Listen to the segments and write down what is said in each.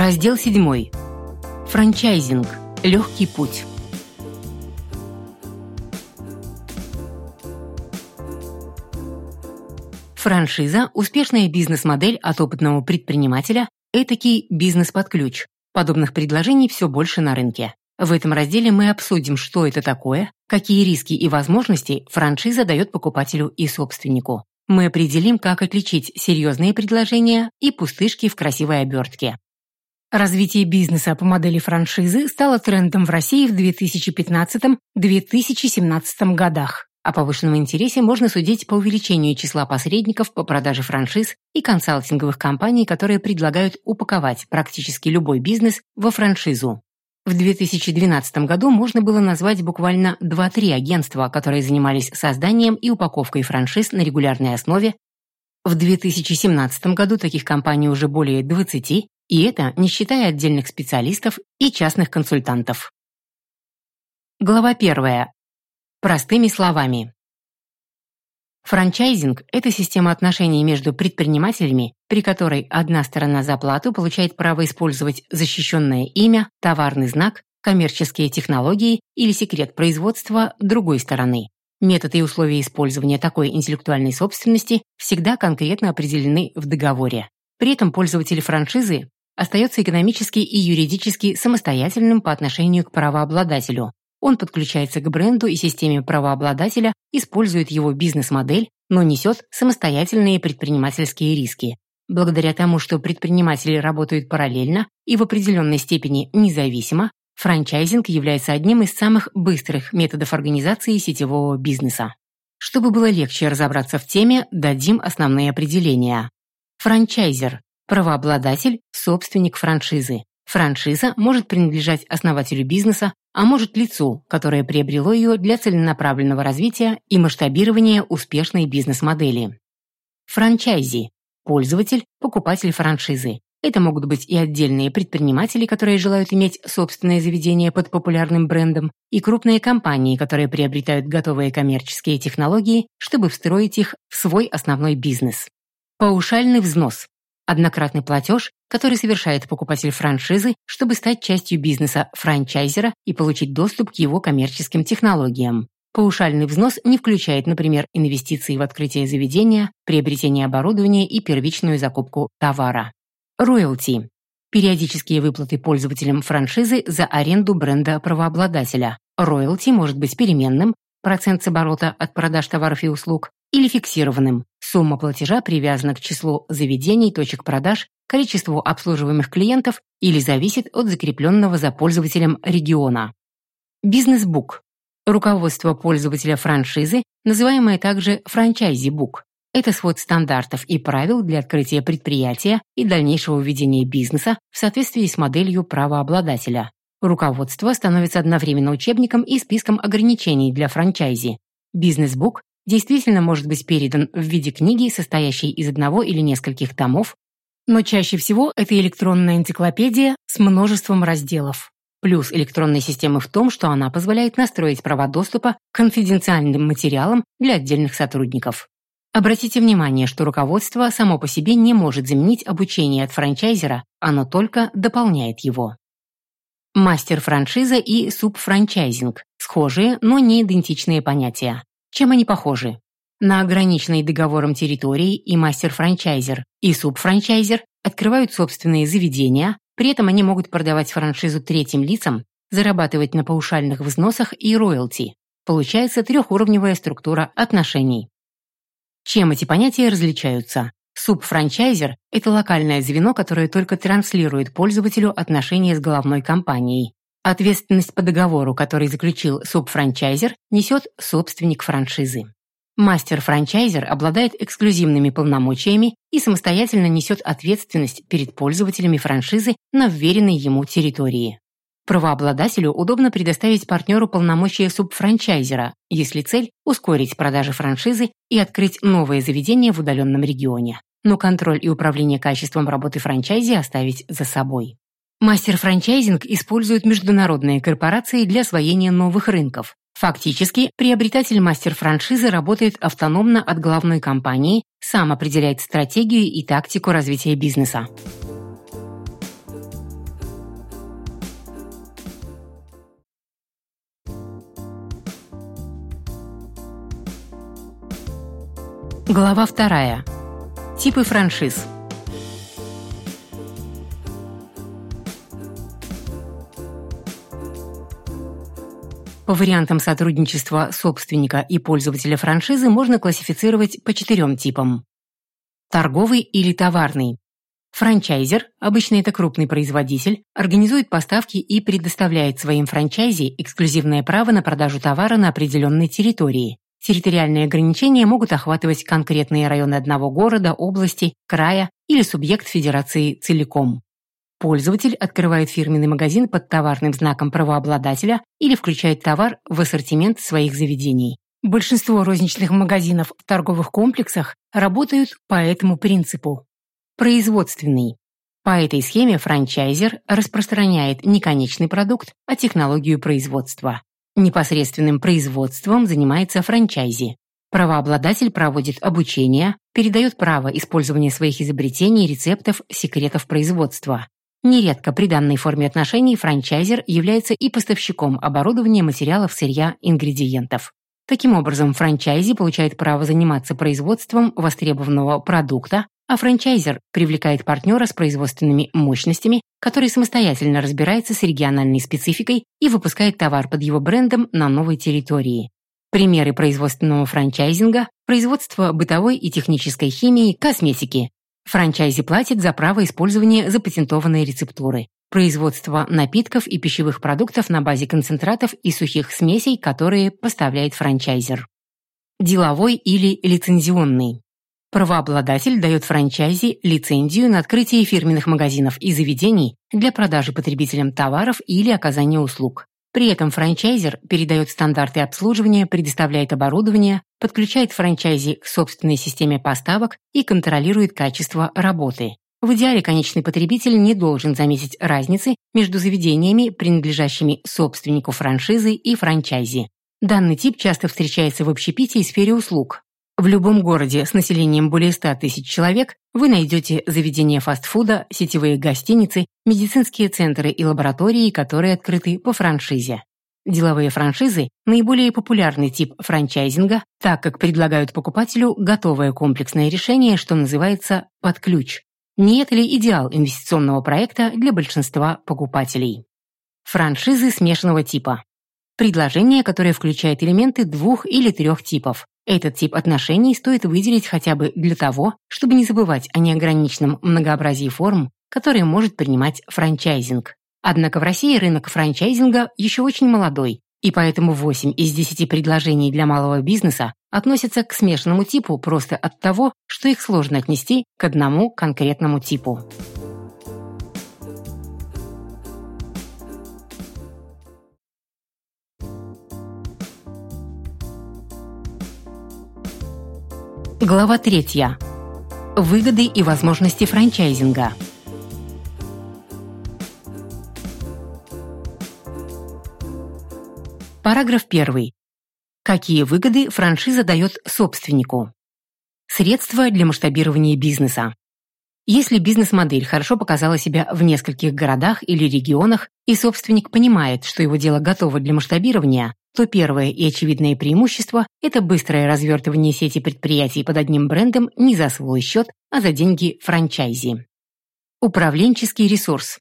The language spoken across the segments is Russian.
Раздел 7. Франчайзинг. Легкий путь. Франшиза – успешная бизнес-модель от опытного предпринимателя, этакий бизнес под ключ. Подобных предложений все больше на рынке. В этом разделе мы обсудим, что это такое, какие риски и возможности франшиза дает покупателю и собственнику. Мы определим, как отличить серьезные предложения и пустышки в красивой обертке. Развитие бизнеса по модели франшизы стало трендом в России в 2015-2017 годах. О повышенном интересе можно судить по увеличению числа посредников по продаже франшиз и консалтинговых компаний, которые предлагают упаковать практически любой бизнес во франшизу. В 2012 году можно было назвать буквально 2-3 агентства, которые занимались созданием и упаковкой франшиз на регулярной основе. В 2017 году таких компаний уже более 20, и это не считая отдельных специалистов и частных консультантов. Глава 1. Простыми словами. Франчайзинг – это система отношений между предпринимателями, при которой одна сторона за плату получает право использовать защищенное имя, товарный знак, коммерческие технологии или секрет производства другой стороны. Методы и условия использования такой интеллектуальной собственности всегда конкретно определены в договоре. При этом пользователь франшизы остается экономически и юридически самостоятельным по отношению к правообладателю, он подключается к бренду и системе правообладателя, использует его бизнес-модель, но несет самостоятельные предпринимательские риски. Благодаря тому, что предприниматели работают параллельно и в определенной степени независимо, франчайзинг является одним из самых быстрых методов организации сетевого бизнеса. Чтобы было легче разобраться в теме, дадим основные определения. Франчайзер – правообладатель, собственник франшизы. Франшиза может принадлежать основателю бизнеса, а может лицу, которое приобрело ее для целенаправленного развития и масштабирования успешной бизнес-модели. Франчайзи – пользователь, покупатель франшизы. Это могут быть и отдельные предприниматели, которые желают иметь собственное заведение под популярным брендом, и крупные компании, которые приобретают готовые коммерческие технологии, чтобы встроить их в свой основной бизнес. Паушальный взнос Однократный платеж, который совершает покупатель франшизы, чтобы стать частью бизнеса франчайзера и получить доступ к его коммерческим технологиям. Паушальный взнос не включает, например, инвестиции в открытие заведения, приобретение оборудования и первичную закупку товара. Роялти – периодические выплаты пользователям франшизы за аренду бренда правообладателя. Роялти может быть переменным, процент с оборота от продаж товаров и услуг, или фиксированным. Сумма платежа привязана к числу заведений, точек продаж, количеству обслуживаемых клиентов или зависит от закрепленного за пользователем региона. Бизнес-бук. Руководство пользователя франшизы, называемое также франчайзи-бук. Это свод стандартов и правил для открытия предприятия и дальнейшего ведения бизнеса в соответствии с моделью правообладателя. Руководство становится одновременно учебником и списком ограничений для франчайзи. Бизнес-бук действительно может быть передан в виде книги, состоящей из одного или нескольких томов, но чаще всего это электронная энциклопедия с множеством разделов. Плюс электронной системы в том, что она позволяет настроить права доступа к конфиденциальным материалам для отдельных сотрудников. Обратите внимание, что руководство само по себе не может заменить обучение от франчайзера, оно только дополняет его. Мастер-франшиза и субфранчайзинг – схожие, но не идентичные понятия. Чем они похожи? На ограниченной договором территории и мастер-франчайзер, и субфранчайзер открывают собственные заведения, при этом они могут продавать франшизу третьим лицам, зарабатывать на паушальных взносах и роялти. Получается трехуровневая структура отношений. Чем эти понятия различаются? Субфранчайзер – это локальное звено, которое только транслирует пользователю отношения с головной компанией. Ответственность по договору, который заключил субфранчайзер, несет собственник франшизы. Мастер-франчайзер обладает эксклюзивными полномочиями и самостоятельно несет ответственность перед пользователями франшизы на вверенной ему территории. Правообладателю удобно предоставить партнеру полномочия субфранчайзера, если цель – ускорить продажи франшизы и открыть новое заведение в удаленном регионе. Но контроль и управление качеством работы франчайзи оставить за собой. Мастер-франчайзинг использует международные корпорации для освоения новых рынков. Фактически, приобретатель мастер-франшизы работает автономно от главной компании, сам определяет стратегию и тактику развития бизнеса. Глава вторая. Типы франшиз. По вариантам сотрудничества собственника и пользователя франшизы можно классифицировать по четырем типам. Торговый или товарный. Франчайзер, обычно это крупный производитель, организует поставки и предоставляет своим франчайзи эксклюзивное право на продажу товара на определенной территории. Территориальные ограничения могут охватывать конкретные районы одного города, области, края или субъект федерации целиком. Пользователь открывает фирменный магазин под товарным знаком правообладателя или включает товар в ассортимент своих заведений. Большинство розничных магазинов в торговых комплексах работают по этому принципу. Производственный. По этой схеме франчайзер распространяет не конечный продукт, а технологию производства. Непосредственным производством занимается франчайзи. Правообладатель проводит обучение, передает право использования своих изобретений, рецептов, секретов производства. Нередко при данной форме отношений франчайзер является и поставщиком оборудования, материалов, сырья, ингредиентов. Таким образом, франчайзи получает право заниматься производством востребованного продукта, а франчайзер привлекает партнера с производственными мощностями, который самостоятельно разбирается с региональной спецификой и выпускает товар под его брендом на новой территории. Примеры производственного франчайзинга – производство бытовой и технической химии, косметики. Франчайзи платит за право использования запатентованной рецептуры. Производство напитков и пищевых продуктов на базе концентратов и сухих смесей, которые поставляет франчайзер. Деловой или лицензионный. Правообладатель дает франчайзи лицензию на открытие фирменных магазинов и заведений для продажи потребителям товаров или оказания услуг. При этом франчайзер передает стандарты обслуживания, предоставляет оборудование, подключает франчайзи к собственной системе поставок и контролирует качество работы. В идеале конечный потребитель не должен заметить разницы между заведениями, принадлежащими собственнику франшизы и франчайзи. Данный тип часто встречается в общепите и сфере услуг, в любом городе с населением более 100 тысяч человек вы найдете заведения фастфуда, сетевые гостиницы, медицинские центры и лаборатории, которые открыты по франшизе. Деловые франшизы – наиболее популярный тип франчайзинга, так как предлагают покупателю готовое комплексное решение, что называется «под ключ». Не это ли идеал инвестиционного проекта для большинства покупателей? Франшизы смешанного типа. Предложение, которое включает элементы двух или трех типов. Этот тип отношений стоит выделить хотя бы для того, чтобы не забывать о неограниченном многообразии форм, которые может принимать франчайзинг. Однако в России рынок франчайзинга еще очень молодой, и поэтому 8 из 10 предложений для малого бизнеса относятся к смешанному типу просто от того, что их сложно отнести к одному конкретному типу. Глава 3. Выгоды и возможности франчайзинга. Параграф 1. Какие выгоды франшиза дает собственнику? Средства для масштабирования бизнеса. Если бизнес-модель хорошо показала себя в нескольких городах или регионах, и собственник понимает, что его дело готово для масштабирования, то первое и очевидное преимущество – это быстрое развертывание сети предприятий под одним брендом не за свой счет, а за деньги франчайзи. Управленческий ресурс.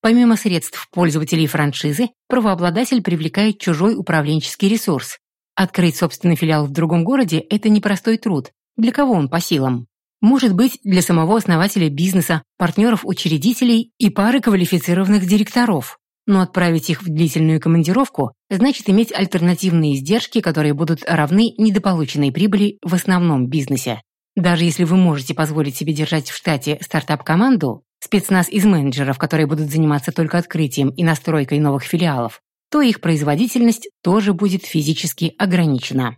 Помимо средств пользователей франшизы, правообладатель привлекает чужой управленческий ресурс. Открыть собственный филиал в другом городе – это непростой труд. Для кого он по силам? Может быть, для самого основателя бизнеса, партнеров-учредителей и пары квалифицированных директоров. Но отправить их в длительную командировку значит иметь альтернативные издержки, которые будут равны недополученной прибыли в основном бизнесе. Даже если вы можете позволить себе держать в штате стартап-команду, спецназ из менеджеров, которые будут заниматься только открытием и настройкой новых филиалов, то их производительность тоже будет физически ограничена.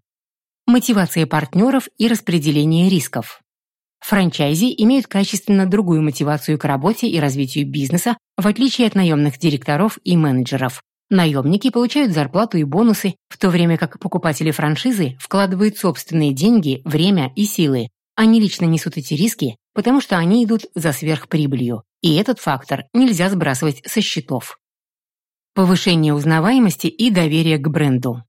Мотивация партнеров и распределение рисков. Франчайзи имеют качественно другую мотивацию к работе и развитию бизнеса, в отличие от наемных директоров и менеджеров. Наемники получают зарплату и бонусы, в то время как покупатели франшизы вкладывают собственные деньги, время и силы. Они лично несут эти риски, потому что они идут за сверхприбылью, и этот фактор нельзя сбрасывать со счетов. Повышение узнаваемости и доверия к бренду.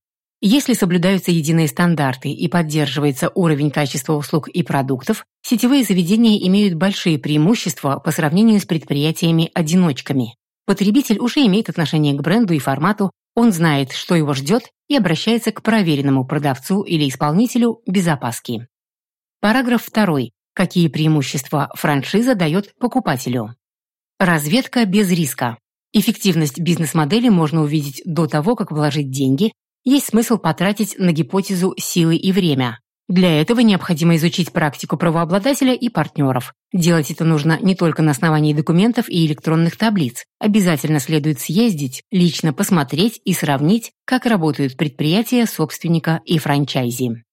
Если соблюдаются единые стандарты и поддерживается уровень качества услуг и продуктов, сетевые заведения имеют большие преимущества по сравнению с предприятиями-одиночками. Потребитель уже имеет отношение к бренду и формату, он знает, что его ждет, и обращается к проверенному продавцу или исполнителю без опаски. Параграф 2. Какие преимущества франшиза дает покупателю? Разведка без риска. Эффективность бизнес-модели можно увидеть до того, как вложить деньги, есть смысл потратить на гипотезу силы и время. Для этого необходимо изучить практику правообладателя и партнеров. Делать это нужно не только на основании документов и электронных таблиц. Обязательно следует съездить, лично посмотреть и сравнить, как работают предприятия, собственника и франчайзи.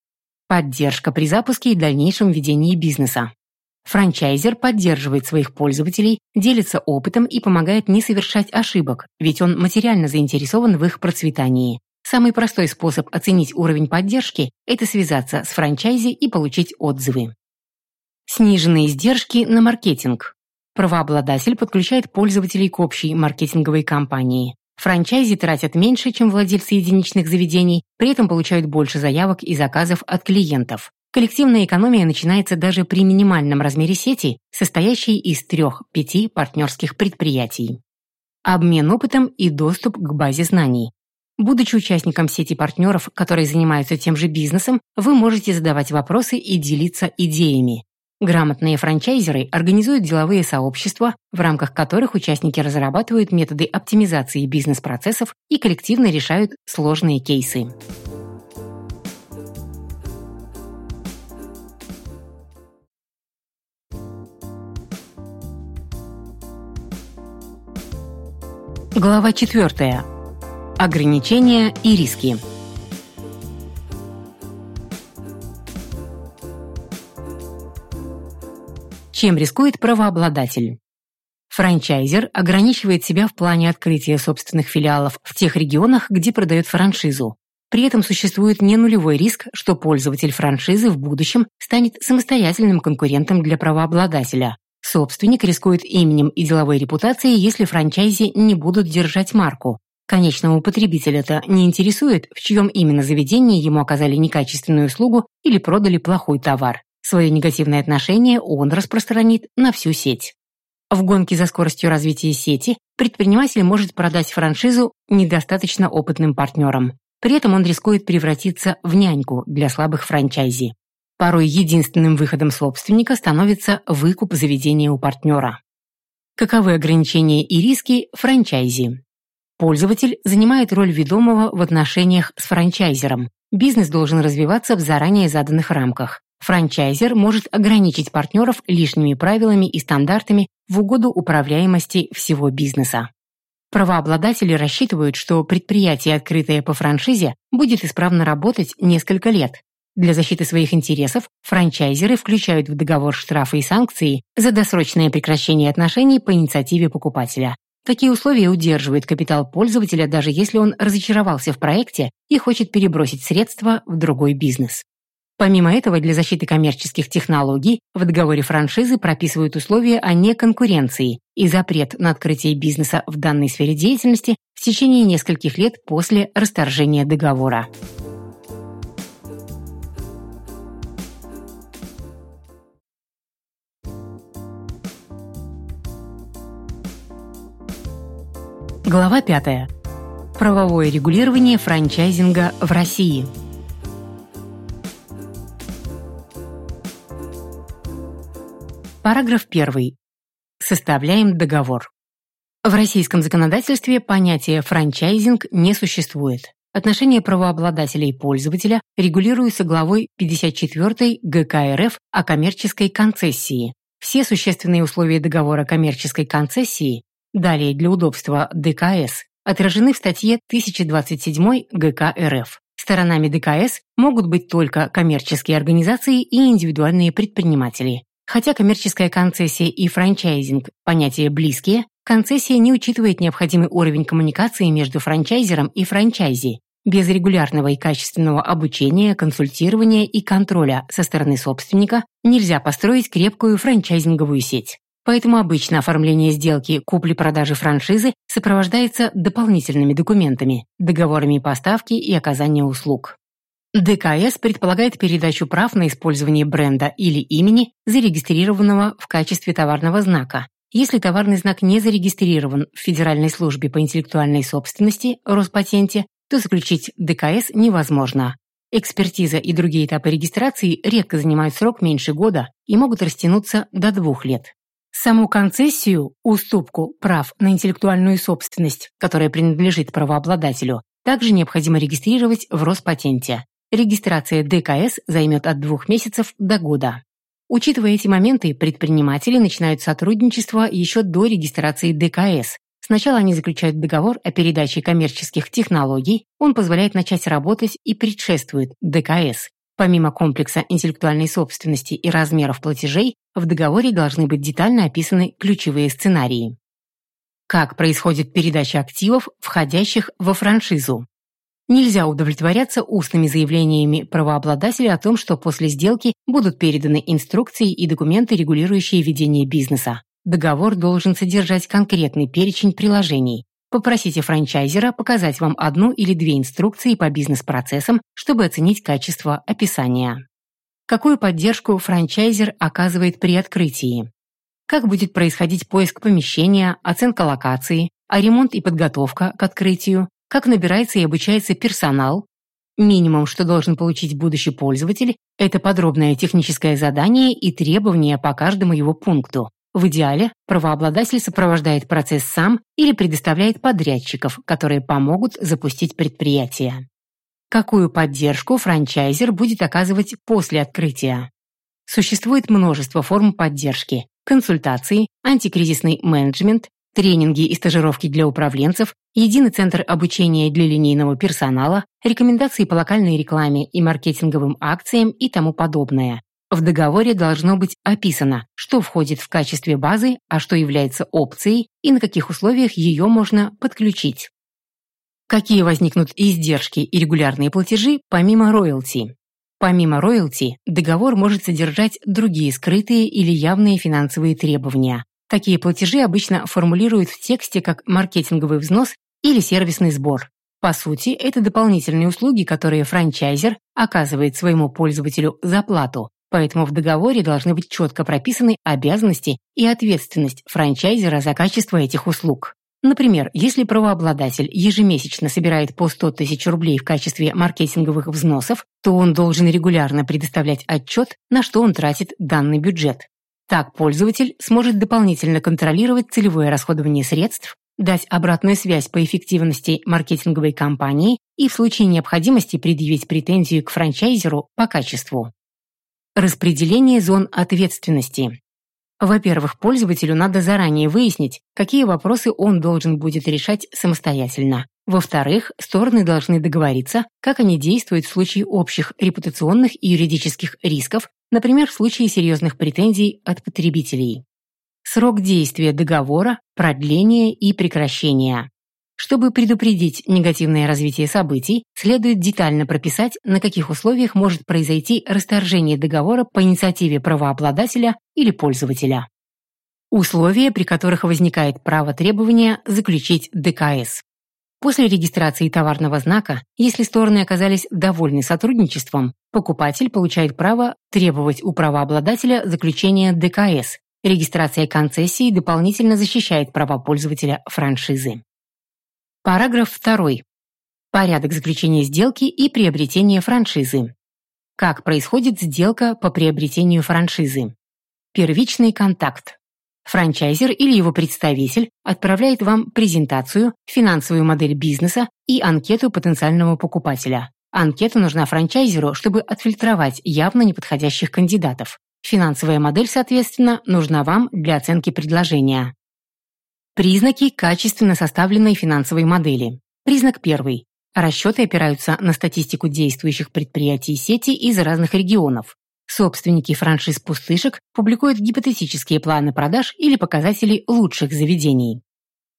Поддержка при запуске и дальнейшем ведении бизнеса. Франчайзер поддерживает своих пользователей, делится опытом и помогает не совершать ошибок, ведь он материально заинтересован в их процветании. Самый простой способ оценить уровень поддержки – это связаться с франчайзи и получить отзывы. Сниженные издержки на маркетинг. Правообладатель подключает пользователей к общей маркетинговой кампании. Франчайзи тратят меньше, чем владельцы единичных заведений, при этом получают больше заявок и заказов от клиентов. Коллективная экономия начинается даже при минимальном размере сети, состоящей из трех-пяти партнерских предприятий. Обмен опытом и доступ к базе знаний. Будучи участником сети партнеров, которые занимаются тем же бизнесом, вы можете задавать вопросы и делиться идеями. Грамотные франчайзеры организуют деловые сообщества, в рамках которых участники разрабатывают методы оптимизации бизнес-процессов и коллективно решают сложные кейсы. Глава 4. Ограничения и риски. Чем рискует правообладатель? Франчайзер ограничивает себя в плане открытия собственных филиалов в тех регионах, где продает франшизу. При этом существует не нулевой риск, что пользователь франшизы в будущем станет самостоятельным конкурентом для правообладателя. Собственник рискует именем и деловой репутацией, если франчайзи не будут держать марку, Конечного потребителя-то не интересует, в чьем именно заведении ему оказали некачественную услугу или продали плохой товар. Свое негативное отношение он распространит на всю сеть. В гонке за скоростью развития сети предприниматель может продать франшизу недостаточно опытным партнерам. При этом он рискует превратиться в няньку для слабых франчайзи. Порой единственным выходом собственника становится выкуп заведения у партнера. Каковы ограничения и риски франчайзи? Пользователь занимает роль ведомого в отношениях с франчайзером. Бизнес должен развиваться в заранее заданных рамках. Франчайзер может ограничить партнеров лишними правилами и стандартами в угоду управляемости всего бизнеса. Правообладатели рассчитывают, что предприятие, открытое по франшизе, будет исправно работать несколько лет. Для защиты своих интересов франчайзеры включают в договор штрафы и санкции за досрочное прекращение отношений по инициативе покупателя. Такие условия удерживают капитал пользователя, даже если он разочаровался в проекте и хочет перебросить средства в другой бизнес. Помимо этого, для защиты коммерческих технологий в договоре франшизы прописывают условия о неконкуренции и запрет на открытие бизнеса в данной сфере деятельности в течение нескольких лет после расторжения договора. Глава 5. Правовое регулирование франчайзинга в России. Параграф 1. Составляем договор. В российском законодательстве понятие «франчайзинг» не существует. Отношения правообладателя и пользователя регулируются главой 54 ГК РФ о коммерческой концессии. Все существенные условия договора коммерческой концессии далее для удобства ДКС, отражены в статье 1027 ГК РФ. Сторонами ДКС могут быть только коммерческие организации и индивидуальные предприниматели. Хотя коммерческая концессия и франчайзинг – понятия близкие, концессия не учитывает необходимый уровень коммуникации между франчайзером и франчайзи. Без регулярного и качественного обучения, консультирования и контроля со стороны собственника нельзя построить крепкую франчайзинговую сеть. Поэтому обычно оформление сделки купли-продажи франшизы сопровождается дополнительными документами, договорами поставки и оказания услуг. ДКС предполагает передачу прав на использование бренда или имени, зарегистрированного в качестве товарного знака. Если товарный знак не зарегистрирован в Федеральной службе по интеллектуальной собственности, Роспатенте, то заключить ДКС невозможно. Экспертиза и другие этапы регистрации редко занимают срок меньше года и могут растянуться до двух лет. Саму концессию, уступку прав на интеллектуальную собственность, которая принадлежит правообладателю, также необходимо регистрировать в Роспатенте. Регистрация ДКС займет от двух месяцев до года. Учитывая эти моменты, предприниматели начинают сотрудничество еще до регистрации ДКС. Сначала они заключают договор о передаче коммерческих технологий, он позволяет начать работать и предшествует ДКС. Помимо комплекса интеллектуальной собственности и размеров платежей, в договоре должны быть детально описаны ключевые сценарии. Как происходит передача активов, входящих во франшизу? Нельзя удовлетворяться устными заявлениями правообладателя о том, что после сделки будут переданы инструкции и документы, регулирующие ведение бизнеса. Договор должен содержать конкретный перечень приложений. Попросите франчайзера показать вам одну или две инструкции по бизнес-процессам, чтобы оценить качество описания. Какую поддержку франчайзер оказывает при открытии? Как будет происходить поиск помещения, оценка локации, а ремонт и подготовка к открытию, как набирается и обучается персонал. Минимум, что должен получить будущий пользователь, это подробное техническое задание и требования по каждому его пункту. В идеале правообладатель сопровождает процесс сам или предоставляет подрядчиков, которые помогут запустить предприятие. Какую поддержку франчайзер будет оказывать после открытия? Существует множество форм поддержки – консультации, антикризисный менеджмент, тренинги и стажировки для управленцев, единый центр обучения для линейного персонала, рекомендации по локальной рекламе и маркетинговым акциям и тому подобное. В договоре должно быть описано, что входит в качестве базы, а что является опцией и на каких условиях ее можно подключить. Какие возникнут издержки и регулярные платежи помимо роялти? Помимо роялти, договор может содержать другие скрытые или явные финансовые требования, Такие платежи обычно формулируют в тексте как маркетинговый взнос или сервисный сбор. По сути, это дополнительные услуги, которые франчайзер оказывает своему пользователю за плату, поэтому в договоре должны быть четко прописаны обязанности и ответственность франчайзера за качество этих услуг. Например, если правообладатель ежемесячно собирает по 100 тысяч рублей в качестве маркетинговых взносов, то он должен регулярно предоставлять отчет, на что он тратит данный бюджет. Так пользователь сможет дополнительно контролировать целевое расходование средств, дать обратную связь по эффективности маркетинговой кампании и в случае необходимости предъявить претензию к франчайзеру по качеству. Распределение зон ответственности. Во-первых, пользователю надо заранее выяснить, какие вопросы он должен будет решать самостоятельно. Во-вторых, стороны должны договориться, как они действуют в случае общих репутационных и юридических рисков, например, в случае серьезных претензий от потребителей. Срок действия договора, продление и прекращение. Чтобы предупредить негативное развитие событий, следует детально прописать, на каких условиях может произойти расторжение договора по инициативе правообладателя или пользователя. Условия, при которых возникает право требования заключить ДКС. После регистрации товарного знака, если стороны оказались довольны сотрудничеством, покупатель получает право требовать у правообладателя заключения ДКС. Регистрация концессии дополнительно защищает права пользователя франшизы. Параграф 2. Порядок заключения сделки и приобретения франшизы. Как происходит сделка по приобретению франшизы? Первичный контакт. Франчайзер или его представитель отправляет вам презентацию, финансовую модель бизнеса и анкету потенциального покупателя. Анкета нужна франчайзеру, чтобы отфильтровать явно неподходящих кандидатов. Финансовая модель, соответственно, нужна вам для оценки предложения. Признаки качественно составленной финансовой модели. Признак первый. Расчеты опираются на статистику действующих предприятий сети из разных регионов. Собственники франшиз «Пустышек» публикуют гипотетические планы продаж или показатели лучших заведений.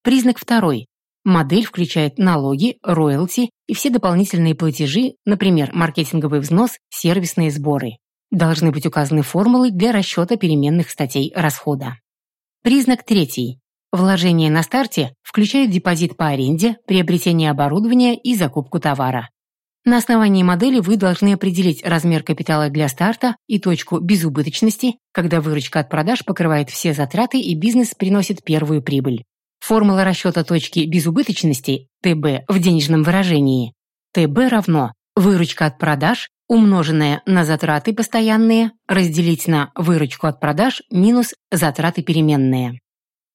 Признак второй. Модель включает налоги, роялти и все дополнительные платежи, например, маркетинговый взнос, сервисные сборы. Должны быть указаны формулы для расчета переменных статей расхода. Признак третий. Вложения на старте включают депозит по аренде, приобретение оборудования и закупку товара. На основании модели вы должны определить размер капитала для старта и точку безубыточности, когда выручка от продаж покрывает все затраты и бизнес приносит первую прибыль. Формула расчета точки безубыточности, ТБ в денежном выражении. ТБ равно выручка от продаж, умноженная на затраты постоянные, разделить на выручку от продаж минус затраты переменные.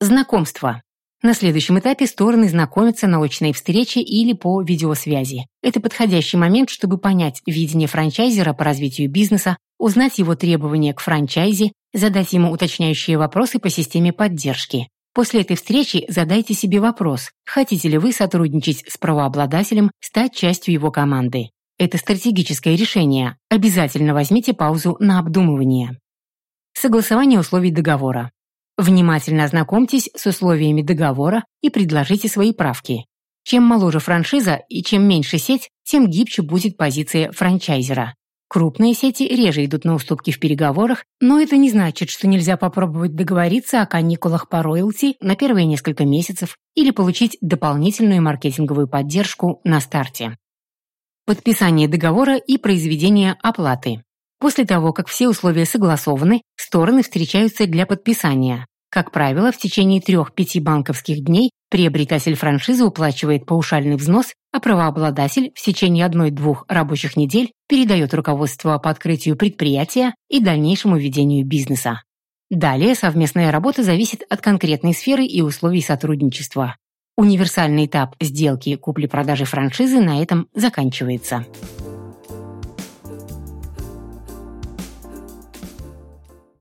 Знакомство. На следующем этапе стороны знакомятся на очной встрече или по видеосвязи. Это подходящий момент, чтобы понять видение франчайзера по развитию бизнеса, узнать его требования к франчайзе, задать ему уточняющие вопросы по системе поддержки. После этой встречи задайте себе вопрос, хотите ли вы сотрудничать с правообладателем, стать частью его команды. Это стратегическое решение. Обязательно возьмите паузу на обдумывание. Согласование условий договора. Внимательно ознакомьтесь с условиями договора и предложите свои правки. Чем моложе франшиза и чем меньше сеть, тем гибче будет позиция франчайзера. Крупные сети реже идут на уступки в переговорах, но это не значит, что нельзя попробовать договориться о каникулах по роялти на первые несколько месяцев или получить дополнительную маркетинговую поддержку на старте. Подписание договора и произведение оплаты. После того, как все условия согласованы, стороны встречаются для подписания. Как правило, в течение трех-пяти банковских дней приобретатель франшизы уплачивает паушальный взнос, а правообладатель в течение одной-двух рабочих недель передает руководство по открытию предприятия и дальнейшему ведению бизнеса. Далее совместная работа зависит от конкретной сферы и условий сотрудничества. Универсальный этап сделки купли-продажи франшизы на этом заканчивается.